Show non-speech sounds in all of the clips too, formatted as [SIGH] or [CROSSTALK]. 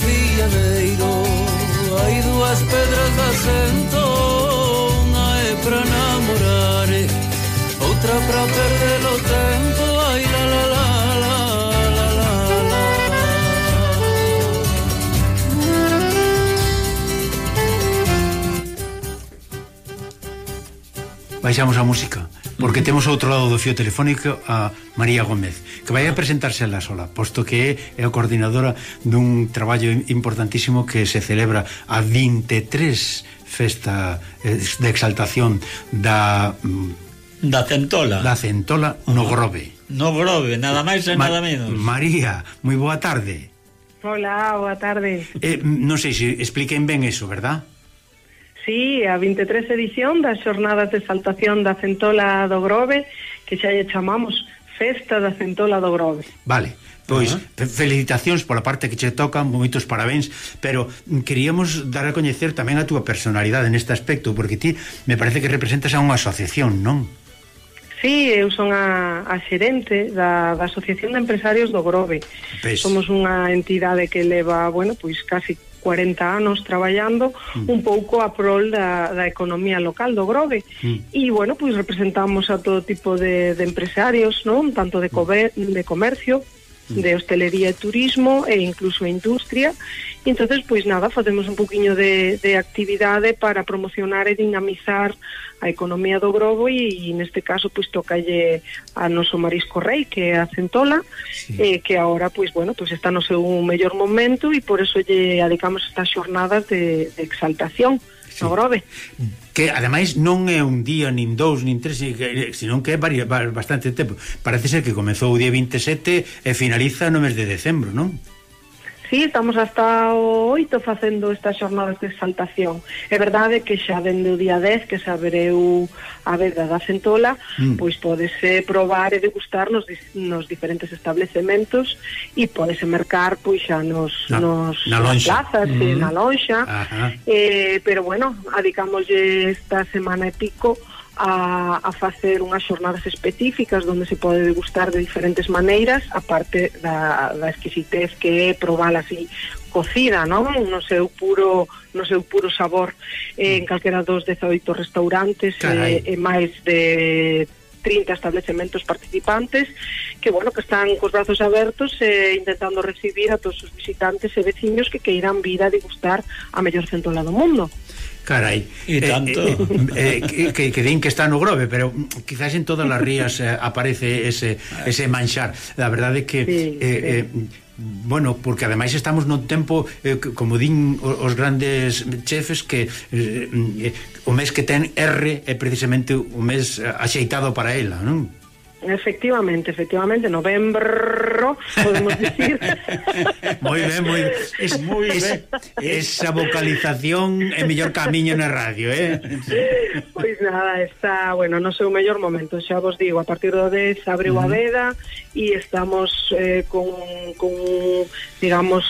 Fianeiro Hai dúas pedras de asento Unha é pra namorar Outra pra perder o tempo. Ai la la la la la la la. Baixamos a música porque temos outro lado do fio telefónico a María Gómez, que vai a presentarse ela sola, posto que é a coordinadora dun traballo importantísimo que se celebra a 23 festa eh, de exaltación da mm, da Centola. Da Centola no Grove. No Grove, nada máis e nada menos. María, moi boa tarde. Hola, boa tarde. Eh, non sei se expliquen ben eso, verdad? Sí, a 23 edición das xornadas de saltación da Centola do Grove, que xa lle chamamos Festa da Centola do Grove. Vale, pois uh -huh. felicitacións pola parte que che tocan, moitos parabéns, pero queríamos dar a coñecer tamén a túa personalidade neste aspecto, porque ti me parece que representas a unha asociación, non? Sí, eu son a, a xerente da, da Asociación de Empresarios do Grove. Pes. Somos unha entidade que leva, bueno, pois casi 40 anos traballando mm. un pouco a prol da, da economía local do Grove mm. e bueno, pois representamos a todo tipo de, de empresarios, non? Tanto de, comer, de comercio, Mm. de hostelería e turismo e incluso industria. E entonces pois nada, facemos un poquinho de, de actividade para promocionar e dinamizar a economía do Grobo e, e neste caso pois tocalle a noso marisco rei que é a centola sí. eh, que agora pois bueno, pois está no seu mellor momento e por eso lle adicamos estas xornadas de, de exaltación sí. no Grobe. Mm que ademais non é un día nin dous nin tres, senón que é bastante tempo. Parece ser que comezou o día 27 e finaliza no mes de decembro, non? Sí, estamos hasta o 8 facendo estas xornadas de exaltación. É verdade que xa dende o día 10 que se abreu a veda da centola, mm. pois podese probar e degustar nos, nos diferentes establecementos e podese mercar pois xa nos, na, nos na lonxa. plazas, mm. Mm-hmm. e na lonxa. Ajá. Eh, pero bueno, adicámoslle esta semana e pico a, a facer unhas xornadas específicas onde se pode degustar de diferentes maneiras a parte da, da exquisitez que é probar así cocida, non? No seu puro no seu puro sabor eh, en mm. calquera dos 18 restaurantes eh, Carai. eh, e máis de 30 establecementos participantes que, bueno, que están cos brazos abertos e eh, intentando recibir a todos os visitantes e veciños que queiran vir a degustar a mellor centola do mundo. Carai. E eh, eh, tanto. Eh, eh, eh, que, que din que está no grove, pero quizás en todas as rías eh, aparece ese, ah, ese manxar. La verdade é que... Sí, eh, sí. Eh, bueno, porque ademais estamos nun tempo eh, como din os grandes chefes que eh, eh, o mes que ten R é precisamente o mes axeitado para ela, non? Efectivamente, efectivamente, novembro, podemos dicir. [LAUGHS] moi ben, moi ben. Es, muy es, ben. Esa vocalización é mellor camiño na radio, eh? Pois nada, está, bueno, no seu mellor momento, xa vos digo, a partir do 10 abriu a veda e estamos eh, con, con, digamos,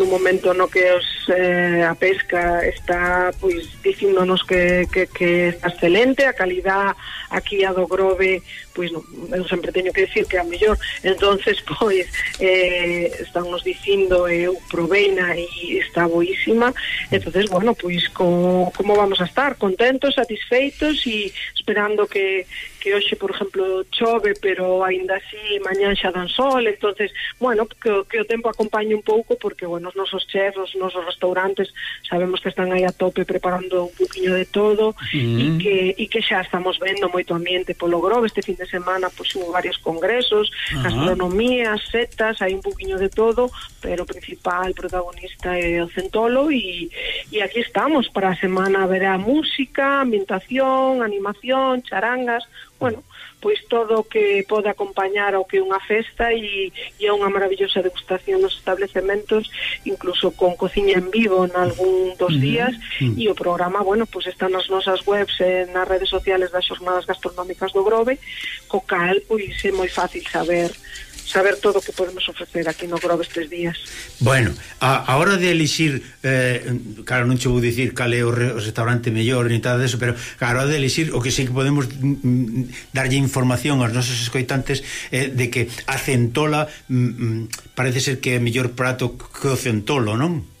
nun momento no que os, eh, a pesca está, pois, dicíndonos que, que, que está excelente, a calidad aquí a do Grove pois non, eu sempre teño que decir que a mellor. Entonces [LAUGHS] pois eh, están nos dicindo eu proveina e está boísima. Entonces bueno, pois como, como vamos a estar? Contentos, satisfeitos e esperando que que hoxe, por exemplo, chove, pero aínda así mañán xa dan sol, entonces, bueno, que, que o tempo acompañe un pouco porque, bueno, os nosos chefs, os nosos restaurantes, sabemos que están aí a tope preparando un poquinho de todo mm. e que e que xa estamos vendo moito ambiente polo Grove este fin de semana, pois pues, hubo varios congresos, Ajá. gastronomía, setas, hai un poquinho de todo, pero o principal protagonista é o Centolo e, e aquí estamos para a semana verá música, ambientación, animación, charangas, bueno, pois todo o que pode acompañar ao que é unha festa e, e a unha maravillosa degustación nos establecementos, incluso con cociña en vivo en algún dos días mm -hmm. e o programa, bueno, pois está nas nosas webs e nas redes sociales das xornadas gastronómicas do Grove, co cal pois é moi fácil saber saber todo o que podemos ofrecer aquí no Grove estes días. Bueno, a, a hora de elixir, eh, claro, non che vou dicir cal é o, re, o restaurante mellor ni tal deso, pero a hora de elixir o que sí que podemos mm, mm darlle información aos nosos escoitantes eh, de que a centola mm, mm, parece ser que é mellor prato que o centolo, non?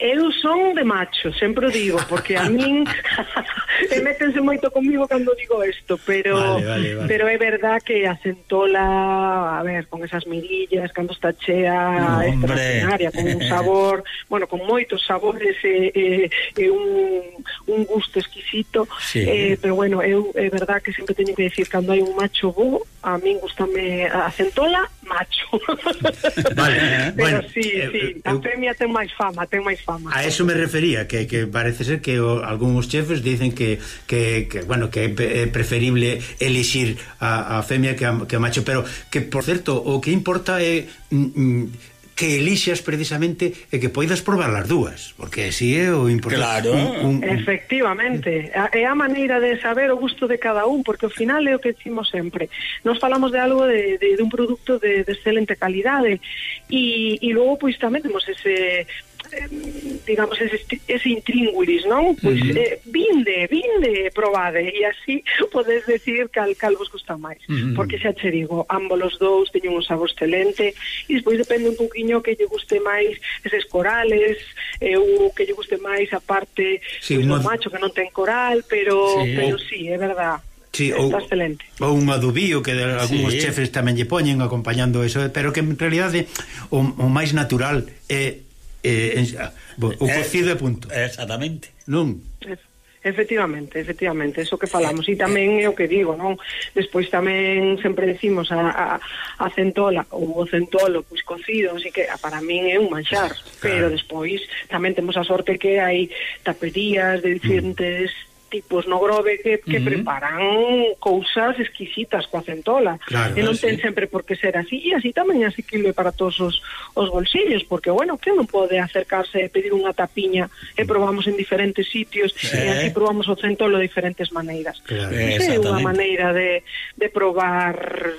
Eu son de macho, sempre o digo, porque a min [LAUGHS] [LAUGHS] e métense moito comigo cando digo isto, pero vale, vale, vale. pero é verdad que a centola, a ver, con esas mirillas, cando está chea, extraordinaria, con un [LAUGHS] sabor, bueno, con moitos sabores e, e, e un, un gusto exquisito, sí. eh, pero bueno, eu é verdad que sempre teño que decir cando hai un macho bo, a min gustame a centola macho. [LAUGHS] Vale, Pero bueno, sí, eh, sí, eh, eu, a femia ten máis fama, ten máis fama. A eso me refería que, que parece ser que o, algúns chefes dicen que, que, que bueno, que é preferible elixir a, a femia que a, que a macho, pero que por certo o que importa é mm, mm, que elixas precisamente e que poidas probar as dúas, porque si é o importante. Claro. Un, un, un... Efectivamente, é a maneira de saber o gusto de cada un, porque ao final é o que decimos sempre. Nos falamos de algo de, de, de un produto de, de excelente calidade e, e logo pois tamén temos ese digamos, ese, ese intríngulis, non? Pois, uh -huh. eh, vinde, vinde, probade, e así [LAUGHS] podes decir cal, cal vos gusta máis. Uh -huh. Porque mm. xa che digo, ambos os dous teñen un sabor excelente, e despois depende un poquinho que lle guste máis eses corales, eh, ou que lle guste máis a parte sí, do unha... macho que non ten coral, pero sí, pero sí, é verdad. Sí, ou, excelente. ou un adubío que de, algúns sí. chefes tamén lle poñen acompañando eso, pero que en realidade o, o máis natural é eh, eh, en, ah, bo, o eh, cocido e punto. Exactamente. Non. Efectivamente, efectivamente, eso que falamos e tamén é o que digo, non? Despois tamén sempre decimos a, a, a centola ou o centolo pois cocido, así que para min é un manxar, claro. pero despois tamén temos a sorte que hai taperías de mm. diferentes mm tipos no Grove que, que uh -huh. preparan cousas exquisitas coa centola claro, e non ah, ten sí. sempre por que ser así e así tamén é asequible para todos os, os bolsillos porque bueno, que non pode acercarse e pedir unha tapiña e probamos en diferentes sitios sí. e así probamos o centolo de diferentes maneiras claro, é unha maneira de, de probar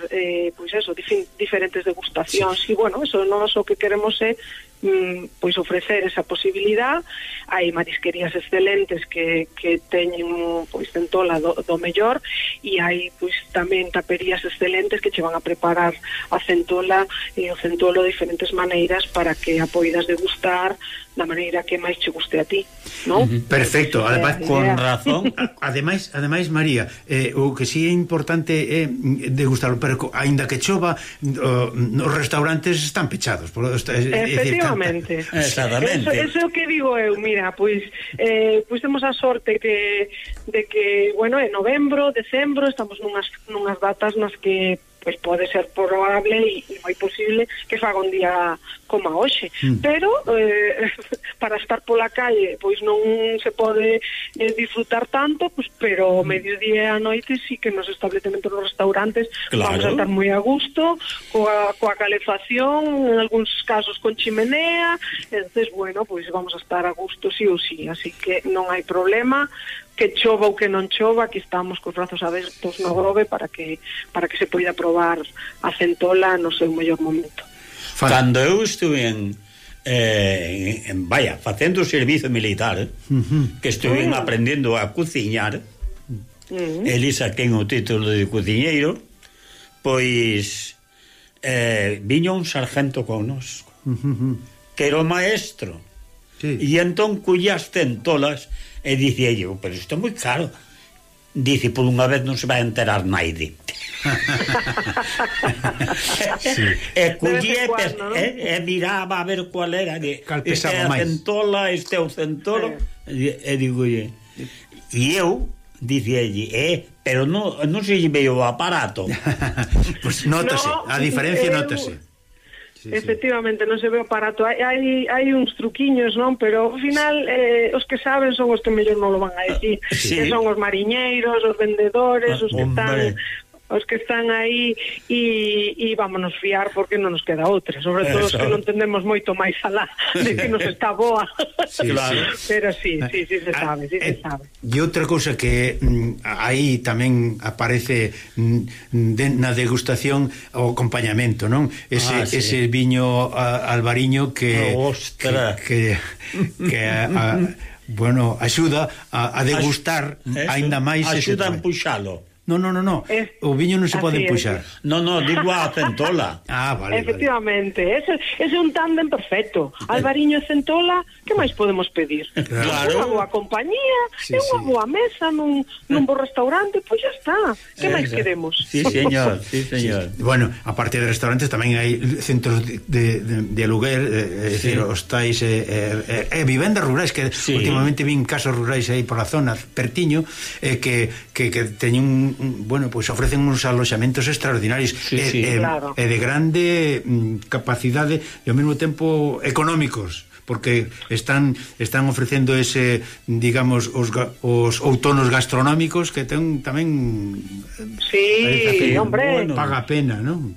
eh, pois pues eso, dif diferentes degustacións sí. e bueno, eso non o que queremos é mm, pois ofrecer esa posibilidad hai marisquerías excelentes que, que teñen pois centola do, do mellor e hai pois tamén taperías excelentes que che van a preparar a centola e o centolo de diferentes maneiras para que a poidas degustar da maneira que máis che guste a ti, non? Uh -huh. Perfecto, ademais con [LAUGHS] razón. ademais, ademais María, eh, o que si sí é importante é eh, degustarlo, pero aínda que chova, os restaurantes están pechados, por, é, é, é, Exactamente. [LAUGHS] Exactamente. Eso, eso é o que digo eu, mira, pois eh, pois temos a sorte que de que, bueno, en novembro, decembro, estamos nunhas, nunhas datas nas que pois pode ser probable e, e moi posible que faga un día como hoxe, mm. pero eh, [LAUGHS] para estar pola calle pois non se pode eh, disfrutar tanto, pois, pero mm. mediodía e a noite sí que nos establecementos nos restaurantes claro. vamos a estar moi a gusto coa, coa calefacción en algúns casos con chimenea entonces bueno, pois vamos a estar a gusto sí ou sí, así que non hai problema que chova ou que non chova, aquí estamos cos brazos abertos no Grove para que para que se poida probar a centola no seu mellor momento. Cando eu estuve en eh, en, vaya, facendo o servizo militar, que estuve ah. aprendendo a cociñar, mm. Elisa quen o título de cociñeiro, pois eh, viño un sargento connosco, nos, que era o maestro, sí. e entón cullas centolas E dicía eu, pero isto é moi caro. Dice, por unha vez non se vai enterar naide. [LAUGHS] sí. E collía e, ¿no? e, e miraba a ver cual era. De, Cal pesaba máis. centola, este é o centolo. E, e digo, e, e eu, dicelle, eh, pero non, non se lle veio o aparato. pois [LAUGHS] pues nótase, no, a diferencia eh, notase sí, efectivamente sí. non se ve o aparato hai, hai, hai uns truquiños non pero ao final eh, os que saben son os que mellor non lo van a decir ah, sí. que son os mariñeiros, os vendedores ah, os que están os que están aí e, e vámonos fiar porque non nos queda outra, sobre todo Eso. os que non entendemos moito máis alá de que nos está boa. Sí, claro. Pero sí, sí, sí se ah, sabe, sí se eh, sabe. E outra cousa que mm, aí tamén aparece mm, de, na degustación o acompañamento, non? Ese, ah, sí. ese viño a, albariño que oh, que que, que a, a, bueno, axuda a, a degustar aínda máis axuda a empuxalo No, no, no, no. es, o viño non se pode puxar. No, no, digo a centola. [LAUGHS] ah, vale, Efectivamente, vale. Ese, ese é un tándem perfecto. Eh. Alvariño e centola, que máis podemos pedir? Claro. Unha boa compañía, sí, unha sí. boa mesa nun, nun bo restaurante, pois pues está. Que máis queremos? Sí, señor, sí, señor. Sí. Bueno, aparte de restaurantes tamén hai centros de, de, de aluguer, eh, eh sí. hostais e eh, eh, eh, vivendas rurais que sí. últimamente vin casos rurais aí por a zona, pertiño, eh, que, que, que teñen un bueno, pois pues ofrecen uns aloxamentos extraordinarios sí, e, sí. E, claro. e de grande mm, capacidade e ao mesmo tempo económicos porque están están ofrecendo ese, digamos, os, os outonos gastronómicos que ten tamén Sí, que, hombre, bueno, paga pena, non?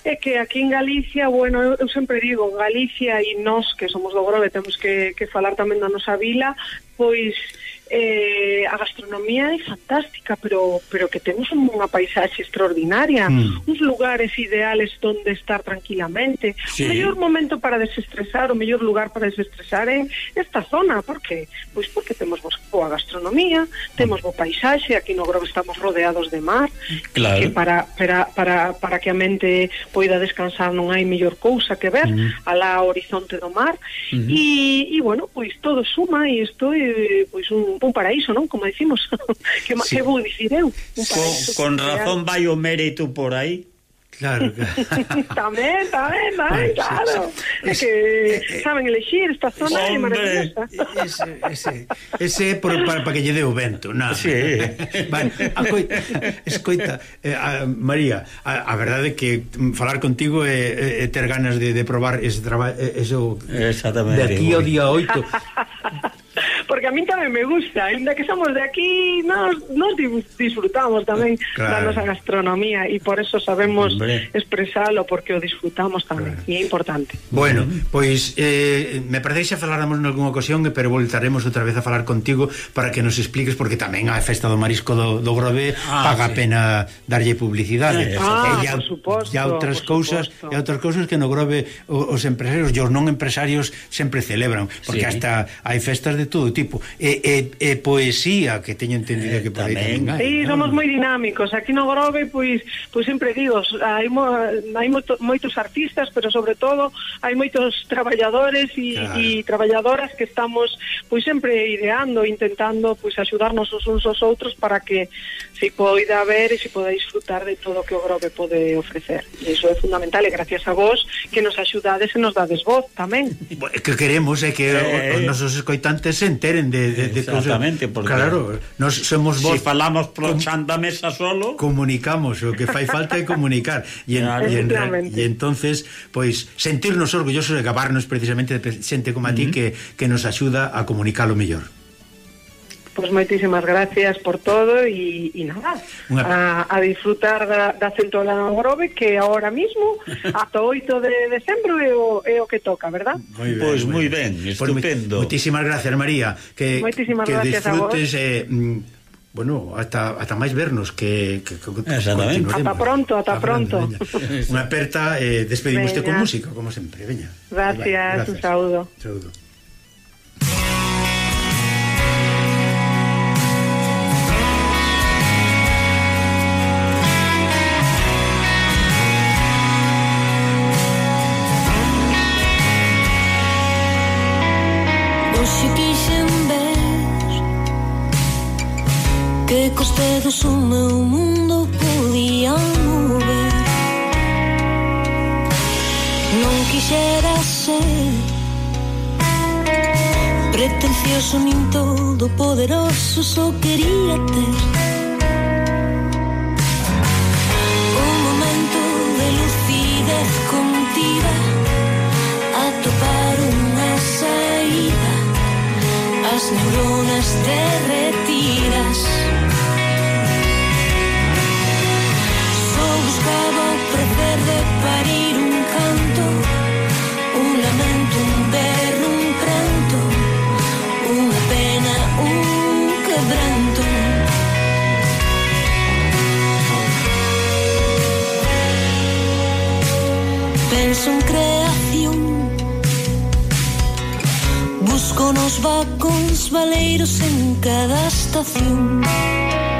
É que aquí en Galicia, bueno, eu, eu sempre digo, Galicia e nós que somos do Grove temos que, que falar tamén da nosa vila, pois eh, a gastronomía é fantástica, pero pero que temos unha paisaxe extraordinaria, mm. uns lugares ideales onde estar tranquilamente. Sí. O mellor momento para desestresar, o mellor lugar para desestresar é esta zona, por que? Pois porque temos boa gastronomía, temos bo paisaxe, aquí no Grove estamos rodeados de mar, claro. que para, para, para, para que a mente poida descansar non hai mellor cousa que ver mm. alá horizonte do mar, mm -hmm. e, e bueno, pois todo suma e isto é pois un, un paraíso, non? Como decimos, [LAUGHS] que máis sí. vou dicir eu? Un paraíso con, con razón vai o mérito por aí. Claro. [LAUGHS] tamén, tamén, tamén, claro. É que eh, eh, eh. saben elegir esta zona Hombre, é maravillosa. Ese, ese, ese é por, para, para que lle dé o vento, nada. Sí. [LAUGHS] Vale, acoi, escoita, eh, a, María, a, a verdade é que falar contigo é, é ter ganas de, de probar ese traballo, eso, Exactamente. De aquí ao día 8 porque a mí tamén me gusta, ainda que somos de aquí, nos, nos disfrutamos tamén claro. da nosa gastronomía e por eso sabemos Hombre. expresalo porque o disfrutamos tamén, claro. e é importante. Bueno, pois eh, me parece xa faláramos nalgúna ocasión, pero voltaremos outra vez a falar contigo para que nos expliques porque tamén a festa do marisco do, do Grove ah, paga sí. pena darlle publicidade. Eh, ah, eh, e ya, por suposto, E outras cousas, e outras cousas que no Grove os empresarios, os non empresarios sempre celebran, porque sí. hasta hai festas de todo tipo tipo e, e, e poesía que teño entendido eh, que por aí tamén hai. Sí, somos moi dinámicos. Aquí no Grove pois pois sempre digo, hai mo, hai moito, moitos artistas, pero sobre todo hai moitos traballadores e claro. E traballadoras que estamos pois sempre ideando, intentando pois axudarnos os uns aos outros para que se poida ver e se poda disfrutar de todo o que o Grove pode ofrecer. E iso é fundamental e gracias a vos que nos axudades e nos dades voz tamén. Que queremos é que eh... os nosos escoitantes enten enteren de, de, de Exactamente, cosas. porque claro, nos somos vos, Si falamos pro chanda mesa solo, comunicamos, o que fai falta é comunicar e, en, claro. e, en, e entonces pois sentirnos orgullosos de acabarnos precisamente de xente como a ti uh -huh. que que nos axuda a comunicar o mellor pois moitísimas gracias por todo e, e nada, Una... a, a disfrutar da, da Centolana Grove que ahora mismo, ata 8 de decembro é o, é o que toca, verdad? Moi pois moi ben, ben, estupendo. Pues, moitísimas gracias, María, que, moitísimas que disfrutes... Eh, mm, bueno, ata, ata máis vernos que, que, que ata pronto, ata pronto unha aperta, eh, despedimos con música, como sempre veña. gracias, gracias, un saúdo, saúdo. que cos dedos o meu mundo podía mover Non quixera ser pretencioso nin todo poderoso só quería ter neuronas derretidas cruceiros en cada estación.